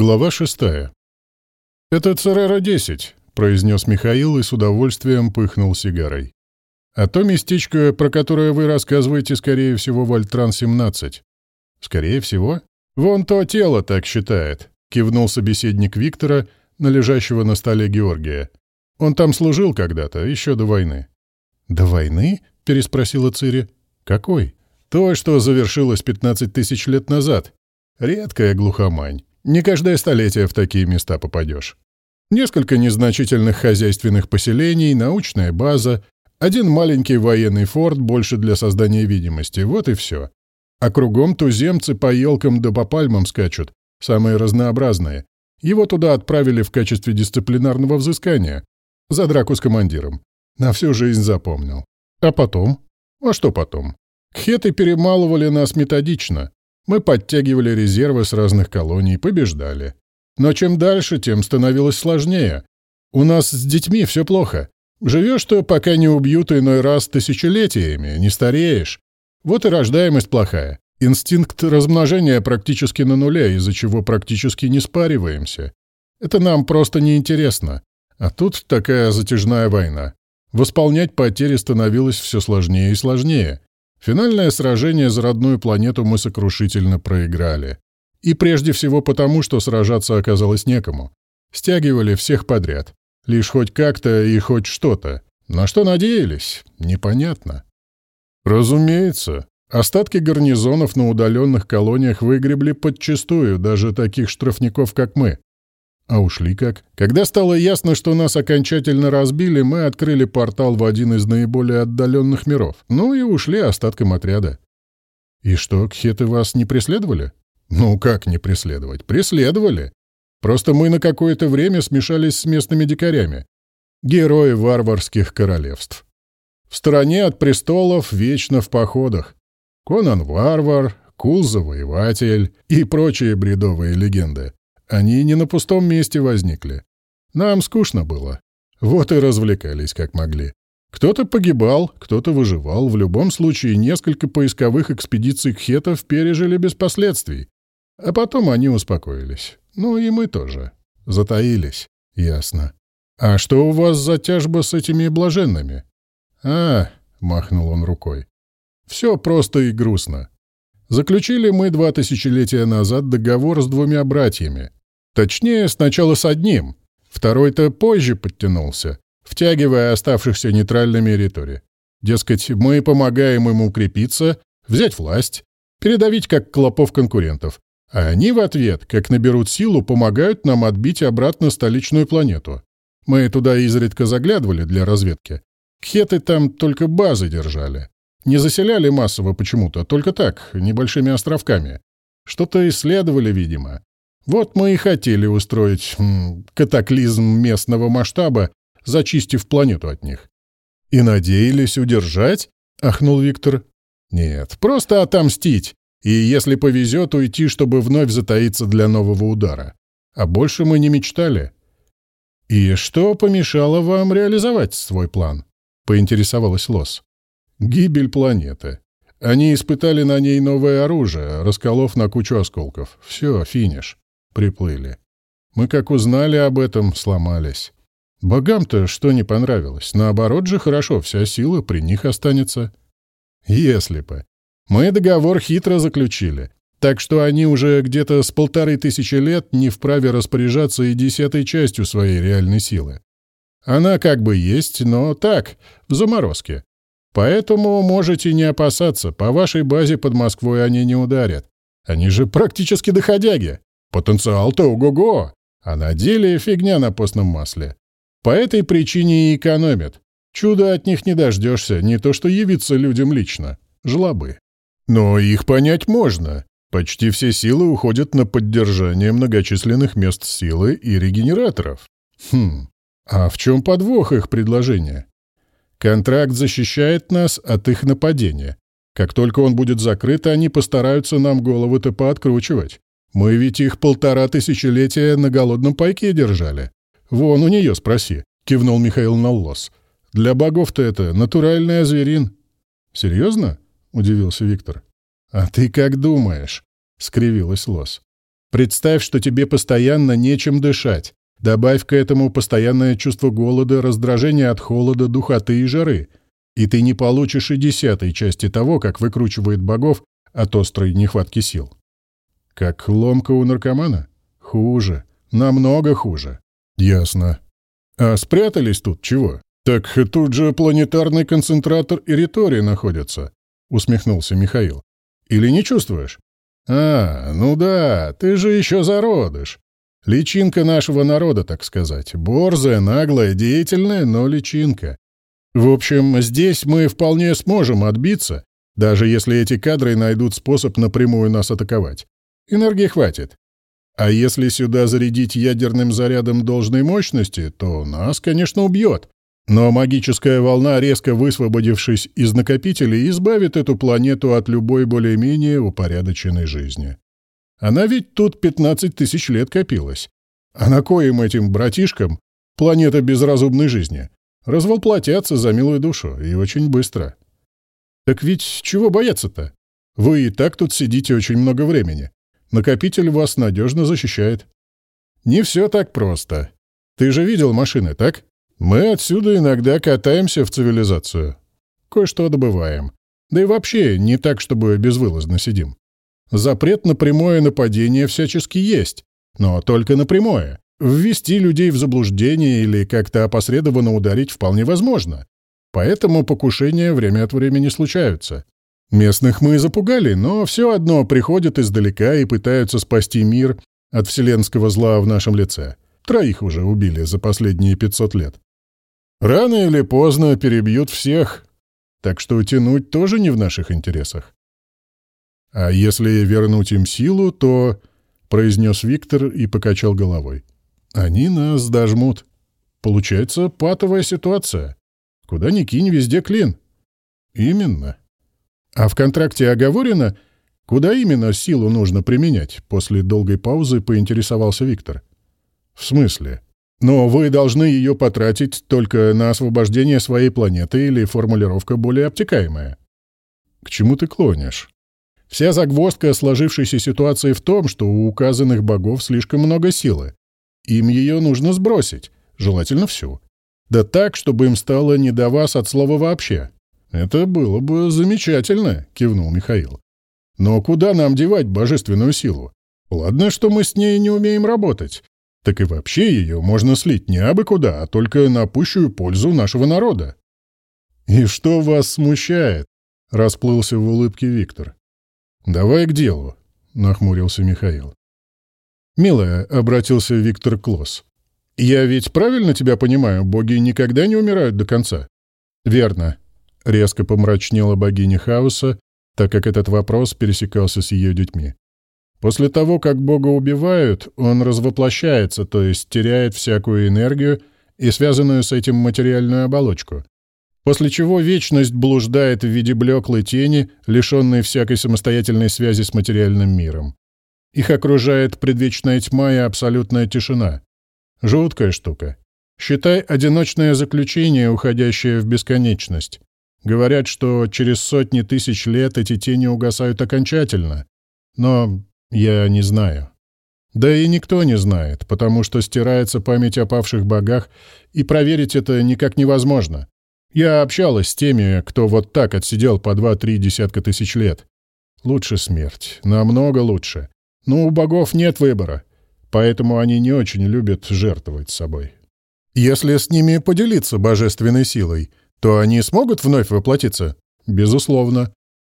Глава шестая. «Это Церера-10», — произнес Михаил и с удовольствием пыхнул сигарой. «А то местечко, про которое вы рассказываете, скорее всего, Вольтран-17». «Скорее всего?» «Вон то тело так считает», — кивнул собеседник Виктора, на лежащего на столе Георгия. «Он там служил когда-то, еще до войны». «До войны?» — переспросила Цири. «Какой?» «То, что завершилось 15 тысяч лет назад. Редкая глухомань. Не каждое столетие в такие места попадешь. Несколько незначительных хозяйственных поселений, научная база, один маленький военный форт больше для создания видимости, вот и все. А кругом туземцы по елкам да по пальмам скачут, самые разнообразные. Его туда отправили в качестве дисциплинарного взыскания. За драку с командиром. На всю жизнь запомнил. А потом? А что потом? Кхеты перемалывали нас методично. Мы подтягивали резервы с разных колоний, побеждали. Но чем дальше, тем становилось сложнее. У нас с детьми все плохо. Живешь то, пока не убьют иной раз тысячелетиями, не стареешь. Вот и рождаемость плохая. Инстинкт размножения практически на нуле, из-за чего практически не спариваемся. Это нам просто неинтересно. А тут такая затяжная война. Восполнять потери становилось все сложнее и сложнее. Финальное сражение за родную планету мы сокрушительно проиграли. И прежде всего потому, что сражаться оказалось некому. Стягивали всех подряд. Лишь хоть как-то и хоть что-то. На что надеялись? Непонятно. Разумеется. Остатки гарнизонов на удаленных колониях выгребли подчистую даже таких штрафников, как мы. А ушли как? Когда стало ясно, что нас окончательно разбили, мы открыли портал в один из наиболее отдаленных миров. Ну и ушли остатком отряда. И что, кхеты вас не преследовали? Ну как не преследовать? Преследовали. Просто мы на какое-то время смешались с местными дикарями. Герои варварских королевств. В стороне от престолов вечно в походах. Конан Варвар, Кул Завоеватель и прочие бредовые легенды. Они не на пустом месте возникли. Нам скучно было. Вот и развлекались как могли. Кто-то погибал, кто-то выживал. В любом случае, несколько поисковых экспедиций кхетов пережили без последствий. А потом они успокоились. Ну и мы тоже. Затаились. Ясно. А что у вас за тяжба с этими блаженными? А, махнул он рукой. Все просто и грустно. Заключили мы два тысячелетия назад договор с двумя братьями. Точнее, сначала с одним. Второй-то позже подтянулся, втягивая оставшихся нейтральными территории. Дескать, мы помогаем ему укрепиться, взять власть, передавить как клопов конкурентов. А они в ответ, как наберут силу, помогают нам отбить обратно столичную планету. Мы туда изредка заглядывали для разведки. Кхеты там только базы держали. Не заселяли массово почему-то, только так, небольшими островками. Что-то исследовали, видимо. Вот мы и хотели устроить катаклизм местного масштаба, зачистив планету от них. И надеялись удержать? Ахнул Виктор. Нет, просто отомстить. И если повезет, уйти, чтобы вновь затаиться для нового удара. А больше мы не мечтали. И что помешало вам реализовать свой план? Поинтересовалась Лос. Гибель планеты. Они испытали на ней новое оружие, расколов на кучу осколков. Все, финиш приплыли. Мы, как узнали об этом, сломались. Богам-то что не понравилось? Наоборот же хорошо, вся сила при них останется. Если бы. Мы договор хитро заключили, так что они уже где-то с полторы тысячи лет не вправе распоряжаться и десятой частью своей реальной силы. Она как бы есть, но так, в заморозке. Поэтому можете не опасаться, по вашей базе под Москвой они не ударят. Они же практически доходяги. Потенциал-то ого-го, а на деле фигня на постном масле. По этой причине и экономят. Чудо от них не дождешься, не то что явиться людям лично. Жлобы. Но их понять можно. Почти все силы уходят на поддержание многочисленных мест силы и регенераторов. Хм, а в чем подвох их предложения? Контракт защищает нас от их нападения. Как только он будет закрыт, они постараются нам головы-то пооткручивать. Мы ведь их полтора тысячелетия на голодном пайке держали. Вон у нее спроси, — кивнул Михаил Наллос. Для богов-то это натуральный зверин. Серьезно? — удивился Виктор. А ты как думаешь? — скривилась Лос. Представь, что тебе постоянно нечем дышать. Добавь к этому постоянное чувство голода, раздражение от холода, духоты и жары. И ты не получишь и десятой части того, как выкручивает богов от острой нехватки сил. Как ломка у наркомана? Хуже. Намного хуже. Ясно. А спрятались тут чего? Так тут же планетарный концентратор и риторий находятся, усмехнулся Михаил. Или не чувствуешь? А, ну да, ты же еще зародыш. Личинка нашего народа, так сказать. Борзая, наглая, деятельная, но личинка. В общем, здесь мы вполне сможем отбиться, даже если эти кадры найдут способ напрямую нас атаковать. Энергии хватит. А если сюда зарядить ядерным зарядом должной мощности, то нас, конечно, убьет. Но магическая волна, резко высвободившись из накопителей, избавит эту планету от любой более-менее упорядоченной жизни. Она ведь тут 15 тысяч лет копилась. А на коим этим братишкам планета безразумной жизни? Развоплотятся за милую душу, и очень быстро. Так ведь чего бояться-то? Вы и так тут сидите очень много времени. Накопитель вас надежно защищает. Не все так просто. Ты же видел машины, так? Мы отсюда иногда катаемся в цивилизацию. Кое-что добываем. Да и вообще не так, чтобы безвылазно сидим. Запрет на прямое нападение всячески есть, но только на прямое. Ввести людей в заблуждение или как-то опосредованно ударить вполне возможно. Поэтому покушения время от времени случаются. Местных мы запугали, но все одно приходят издалека и пытаются спасти мир от вселенского зла в нашем лице. Троих уже убили за последние 500 лет. Рано или поздно перебьют всех, так что тянуть тоже не в наших интересах. А если вернуть им силу, то...» — произнес Виктор и покачал головой. «Они нас дожмут. Получается патовая ситуация. Куда ни кинь, везде клин». «Именно. А в контракте оговорено, куда именно силу нужно применять?» После долгой паузы поинтересовался Виктор. «В смысле? Но вы должны ее потратить только на освобождение своей планеты или формулировка более обтекаемая». «К чему ты клонишь?» Вся загвоздка сложившейся ситуации в том, что у указанных богов слишком много силы. Им ее нужно сбросить, желательно всю. Да так, чтобы им стало не до вас от слова вообще. «Это было бы замечательно», — кивнул Михаил. «Но куда нам девать божественную силу? Ладно, что мы с ней не умеем работать. Так и вообще ее можно слить не абы куда, а только на пущую пользу нашего народа». «И что вас смущает?» — расплылся в улыбке Виктор. «Давай к делу», — нахмурился Михаил. «Милая», — обратился Виктор Клосс, — «я ведь правильно тебя понимаю, боги никогда не умирают до конца?» «Верно», — резко помрачнела богиня хаоса, так как этот вопрос пересекался с ее детьми. После того, как бога убивают, он развоплощается, то есть теряет всякую энергию и связанную с этим материальную оболочку после чего вечность блуждает в виде блеклой тени, лишенной всякой самостоятельной связи с материальным миром. Их окружает предвечная тьма и абсолютная тишина. Жуткая штука. Считай одиночное заключение, уходящее в бесконечность. Говорят, что через сотни тысяч лет эти тени угасают окончательно. Но я не знаю. Да и никто не знает, потому что стирается память о павших богах, и проверить это никак невозможно. Я общалась с теми, кто вот так отсидел по два-три десятка тысяч лет. Лучше смерть. Намного лучше. Но у богов нет выбора. Поэтому они не очень любят жертвовать собой. Если с ними поделиться божественной силой, то они смогут вновь воплотиться? Безусловно.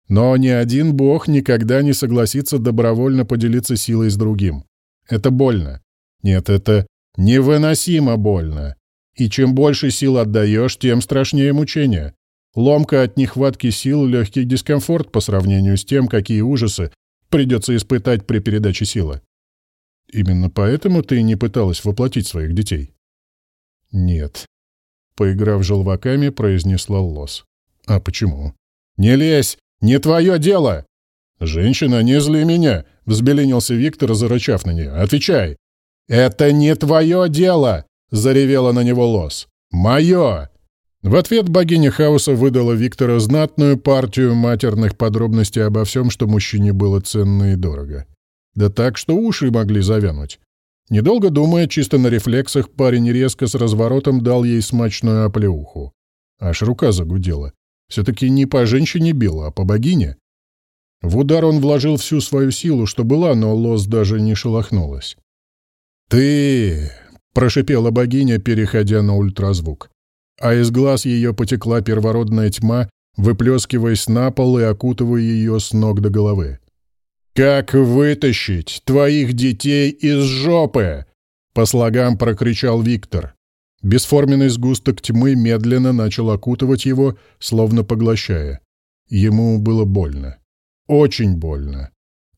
Но ни один бог никогда не согласится добровольно поделиться силой с другим. Это больно. Нет, это невыносимо больно. И чем больше сил отдаешь, тем страшнее мучения. Ломка от нехватки сил — легкий дискомфорт по сравнению с тем, какие ужасы придется испытать при передаче силы. Именно поэтому ты не пыталась воплотить своих детей? Нет. Поиграв желваками, произнесла Лос. А почему? Не лезь! Не твое дело! Женщина, не зли меня! Взбеленился Виктор, зарычав на нее. Отвечай! Это не твое дело! заревела на него лос. «Мое!» В ответ богиня хаоса выдала Виктора знатную партию матерных подробностей обо всем, что мужчине было ценно и дорого. Да так, что уши могли завянуть. Недолго думая, чисто на рефлексах, парень резко с разворотом дал ей смачную оплеуху. Аж рука загудела. Все-таки не по женщине бил, а по богине. В удар он вложил всю свою силу, что была, но лос даже не шелохнулась. «Ты!» — прошипела богиня, переходя на ультразвук. А из глаз ее потекла первородная тьма, выплескиваясь на пол и окутывая ее с ног до головы. «Как вытащить твоих детей из жопы?» — по слогам прокричал Виктор. Бесформенный сгусток тьмы медленно начал окутывать его, словно поглощая. Ему было больно. Очень больно.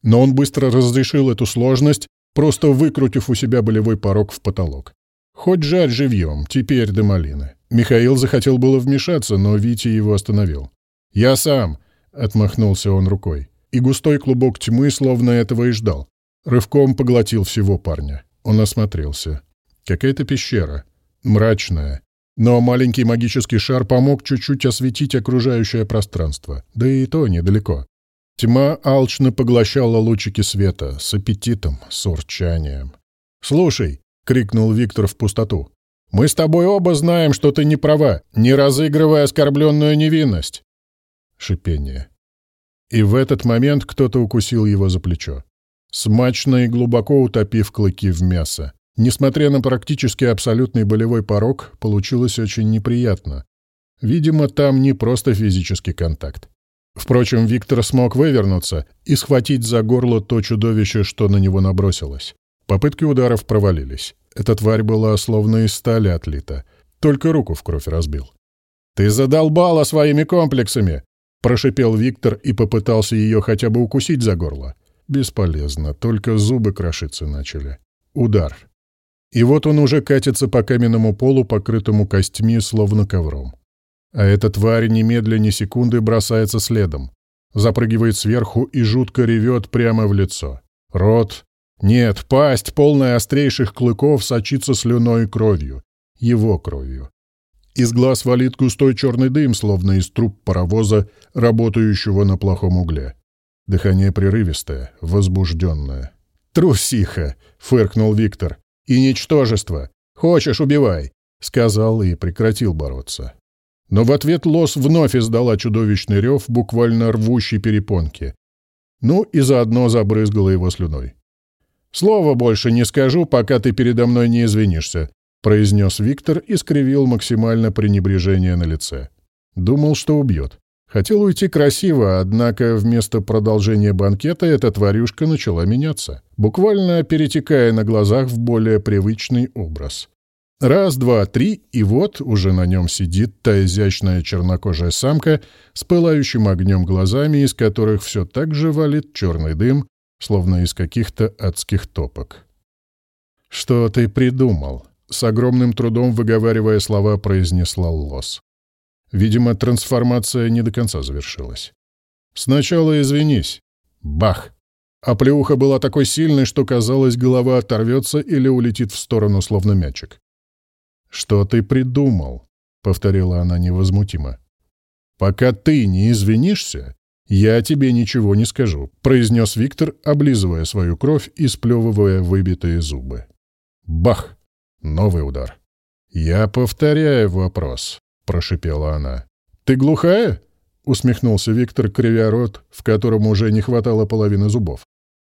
Но он быстро разрешил эту сложность, просто выкрутив у себя болевой порог в потолок. Хоть жаль живьем, теперь до малины. Михаил захотел было вмешаться, но Витя его остановил. «Я сам!» — отмахнулся он рукой. И густой клубок тьмы словно этого и ждал. Рывком поглотил всего парня. Он осмотрелся. Какая-то пещера. Мрачная. Но маленький магический шар помог чуть-чуть осветить окружающее пространство. Да и то недалеко. Тьма алчно поглощала лучики света, с аппетитом, с урчанием. «Слушай!» — крикнул Виктор в пустоту. «Мы с тобой оба знаем, что ты не права, не разыгрывая оскорбленную невинность!» Шипение. И в этот момент кто-то укусил его за плечо. Смачно и глубоко утопив клыки в мясо. Несмотря на практически абсолютный болевой порог, получилось очень неприятно. Видимо, там не просто физический контакт. Впрочем, Виктор смог вывернуться и схватить за горло то чудовище, что на него набросилось. Попытки ударов провалились. Эта тварь была словно из стали отлита. Только руку в кровь разбил. «Ты задолбала своими комплексами!» — прошипел Виктор и попытался ее хотя бы укусить за горло. Бесполезно, только зубы крошиться начали. Удар. И вот он уже катится по каменному полу, покрытому костьми, словно ковром. А эта тварь немедля ни секунды бросается следом. Запрыгивает сверху и жутко ревет прямо в лицо. Рот... Нет, пасть, полная острейших клыков, сочится слюной и кровью. Его кровью. Из глаз валит густой черный дым, словно из труб паровоза, работающего на плохом угле. Дыхание прерывистое, возбужденное. «Трусиха!» — фыркнул Виктор. «И ничтожество! Хочешь — убивай!» — сказал и прекратил бороться. Но в ответ лос вновь издала чудовищный рев, буквально рвущий перепонки. Ну и заодно забрызгала его слюной. «Слова больше не скажу, пока ты передо мной не извинишься», произнес Виктор и скривил максимально пренебрежение на лице. Думал, что убьет. Хотел уйти красиво, однако вместо продолжения банкета эта тварюшка начала меняться, буквально перетекая на глазах в более привычный образ. Раз, два, три, и вот уже на нем сидит та изящная чернокожая самка с пылающим огнем глазами, из которых все так же валит черный дым, словно из каких-то адских топок. «Что ты придумал?» — с огромным трудом выговаривая слова, произнесла Лос. Видимо, трансформация не до конца завершилась. «Сначала извинись. Бах!» А плеуха была такой сильной, что казалось, голова оторвется или улетит в сторону, словно мячик. «Что ты придумал?» — повторила она невозмутимо. «Пока ты не извинишься, я тебе ничего не скажу», — произнес Виктор, облизывая свою кровь и сплевывая выбитые зубы. Бах! Новый удар. «Я повторяю вопрос», — прошипела она. «Ты глухая?» — усмехнулся Виктор, кривя рот, в котором уже не хватало половины зубов.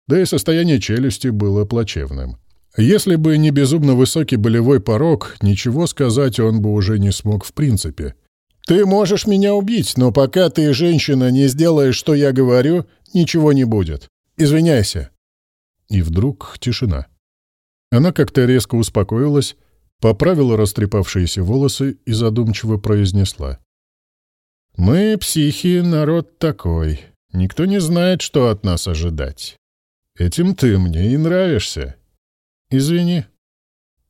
Да и состояние челюсти было плачевным. Если бы не безумно высокий болевой порог, ничего сказать он бы уже не смог в принципе. «Ты можешь меня убить, но пока ты, женщина, не сделаешь, что я говорю, ничего не будет. Извиняйся». И вдруг тишина. Она как-то резко успокоилась, поправила растрепавшиеся волосы и задумчиво произнесла. «Мы, психи, народ такой. Никто не знает, что от нас ожидать. Этим ты мне и нравишься». «Извини.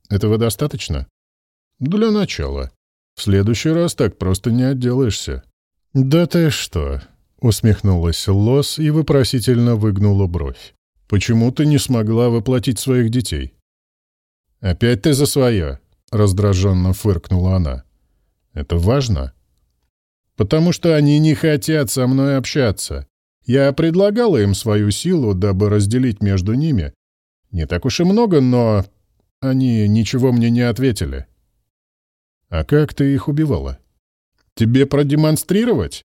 Этого достаточно?» «Для начала. В следующий раз так просто не отделаешься». «Да ты что?» — усмехнулась Лос и вопросительно выгнула бровь. «Почему ты не смогла воплотить своих детей?» «Опять ты за свое?» — раздраженно фыркнула она. «Это важно?» «Потому что они не хотят со мной общаться. Я предлагала им свою силу, дабы разделить между ними. Не так уж и много, но они ничего мне не ответили. А как ты их убивала? Тебе продемонстрировать?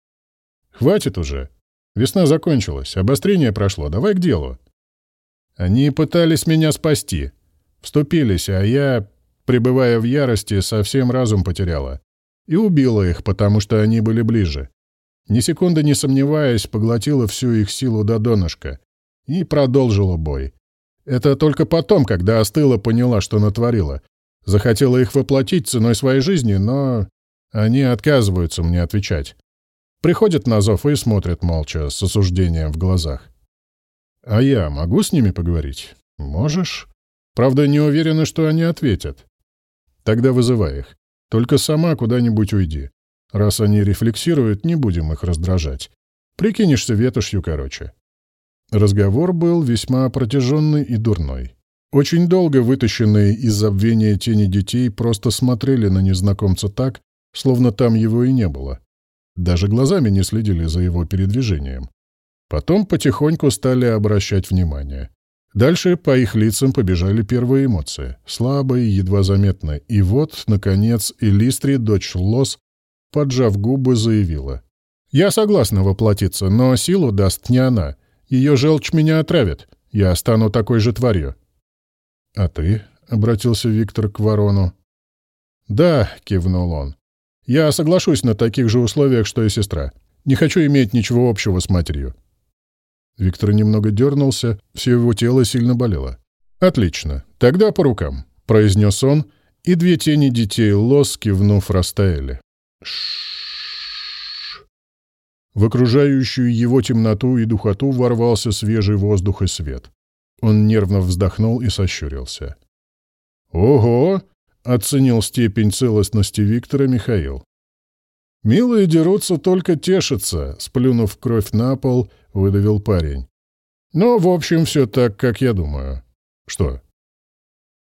Хватит уже. Весна закончилась, обострение прошло, давай к делу. Они пытались меня спасти. Вступились, а я, пребывая в ярости, совсем разум потеряла. И убила их, потому что они были ближе. Ни секунды не сомневаясь, поглотила всю их силу до донышка. И продолжила бой. Это только потом, когда остыла, поняла, что натворила. Захотела их воплотить ценой своей жизни, но они отказываются мне отвечать. Приходят на зов и смотрят молча, с осуждением в глазах. А я могу с ними поговорить? Можешь. Правда, не уверена, что они ответят. Тогда вызывай их. Только сама куда-нибудь уйди. Раз они рефлексируют, не будем их раздражать. Прикинешься ветошью короче. Разговор был весьма протяженный и дурной. Очень долго вытащенные из забвения тени детей просто смотрели на незнакомца так, словно там его и не было. Даже глазами не следили за его передвижением. Потом потихоньку стали обращать внимание. Дальше по их лицам побежали первые эмоции, слабые, едва заметные. И вот, наконец, Элистри, дочь Лос, поджав губы, заявила. «Я согласна воплотиться, но силу даст не она. Ее желчь меня отравит. Я стану такой же тварью». «А ты?» — обратился Виктор к ворону. «Да», — кивнул он. «Я соглашусь на таких же условиях, что и сестра. Не хочу иметь ничего общего с матерью». Виктор немного дернулся, все его тело сильно болело. «Отлично. Тогда по рукам», — произнес он, и две тени детей Лос, кивнув, растаяли. Ш В окружающую его темноту и духоту ворвался свежий воздух и свет. Он нервно вздохнул и сощурился. «Ого!» — оценил степень целостности Виктора Михаил. «Милые дерутся, только тешатся», — сплюнув кровь на пол, выдавил парень. «Но, в общем, все так, как я думаю». «Что?»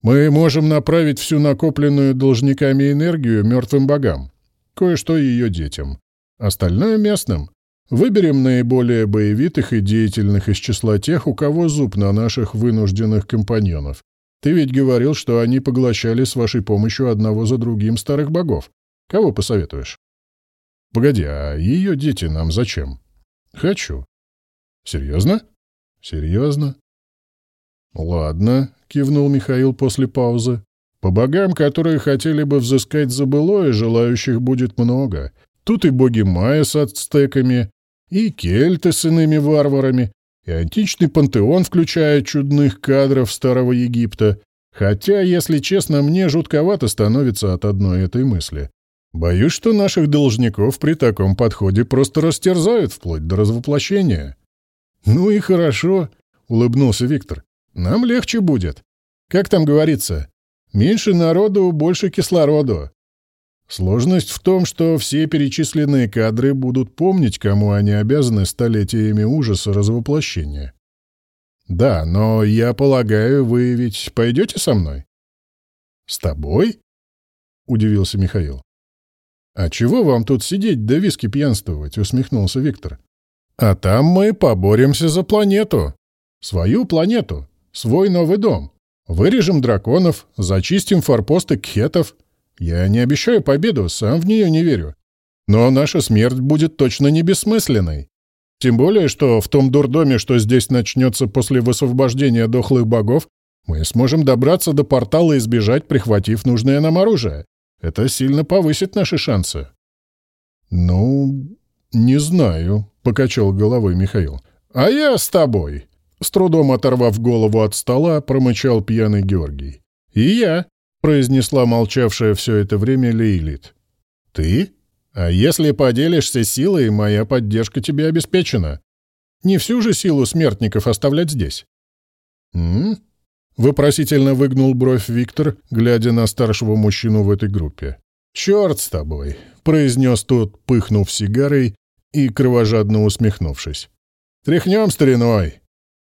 «Мы можем направить всю накопленную должниками энергию мертвым богам кое-что ее детям. Остальное местным. Выберем наиболее боевитых и деятельных из числа тех, у кого зуб на наших вынужденных компаньонов. Ты ведь говорил, что они поглощали с вашей помощью одного за другим старых богов. Кого посоветуешь? Погоди, а ее дети нам зачем? Хочу. Серьезно? Серьезно. Ладно, кивнул Михаил после паузы. По богам, которые хотели бы взыскать за былое, желающих будет много. Тут и боги майя с ацтеками, и кельты с иными варварами, и античный пантеон, включая чудных кадров Старого Египта. Хотя, если честно, мне жутковато становится от одной этой мысли. Боюсь, что наших должников при таком подходе просто растерзают вплоть до развоплощения. «Ну и хорошо», — улыбнулся Виктор. «Нам легче будет. Как там говорится, Меньше народу, больше кислороду. Сложность в том, что все перечисленные кадры будут помнить, кому они обязаны столетиями ужаса развоплощения. Да, но я полагаю, вы ведь пойдете со мной? С тобой? Удивился Михаил. А чего вам тут сидеть да виски пьянствовать? Усмехнулся Виктор. А там мы поборемся за планету. Свою планету. Свой новый дом. Вырежем драконов, зачистим форпосты кхетов. Я не обещаю победу, сам в нее не верю. Но наша смерть будет точно не бессмысленной. Тем более, что в том дурдоме, что здесь начнется после высвобождения дохлых богов, мы сможем добраться до портала и сбежать, прихватив нужное нам оружие. Это сильно повысит наши шансы. «Ну, не знаю», — покачал головой Михаил. «А я с тобой», с трудом оторвав голову от стола, промычал пьяный Георгий. «И я», — произнесла молчавшая все это время Лейлит. «Ты? А если поделишься силой, моя поддержка тебе обеспечена. Не всю же силу смертников оставлять здесь». «М?», Вопросительно выгнул бровь Виктор, глядя на старшего мужчину в этой группе. «Черт с тобой!» — произнес тот, пыхнув сигарой и кровожадно усмехнувшись. «Тряхнем стариной!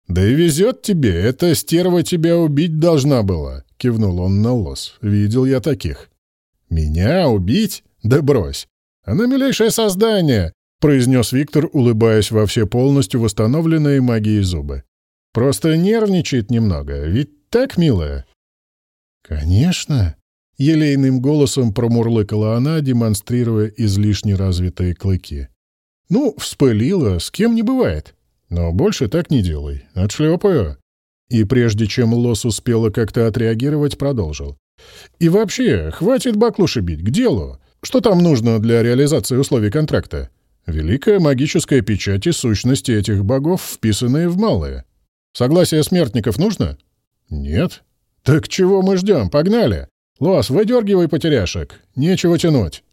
«Да и везет тебе, эта стерва тебя убить должна была», — кивнул он на лос. «Видел я таких». «Меня убить? Да брось. Она милейшее создание. — произнес Виктор, улыбаясь во все полностью восстановленные магией зубы. «Просто нервничает немного, ведь так, милая?» «Конечно!» — елейным голосом промурлыкала она, демонстрируя излишне развитые клыки. «Ну, вспылила, с кем не бывает. Но больше так не делай. Отшлепаю». И прежде чем Лос успела как-то отреагировать, продолжил. «И вообще, хватит баклуши бить, к делу. Что там нужно для реализации условий контракта? Великая магическая печать и сущности этих богов, вписанные в малые. Согласие смертников нужно? Нет? Так чего мы ждем? Погнали! Лос, выдергивай потеряшек. Нечего тянуть.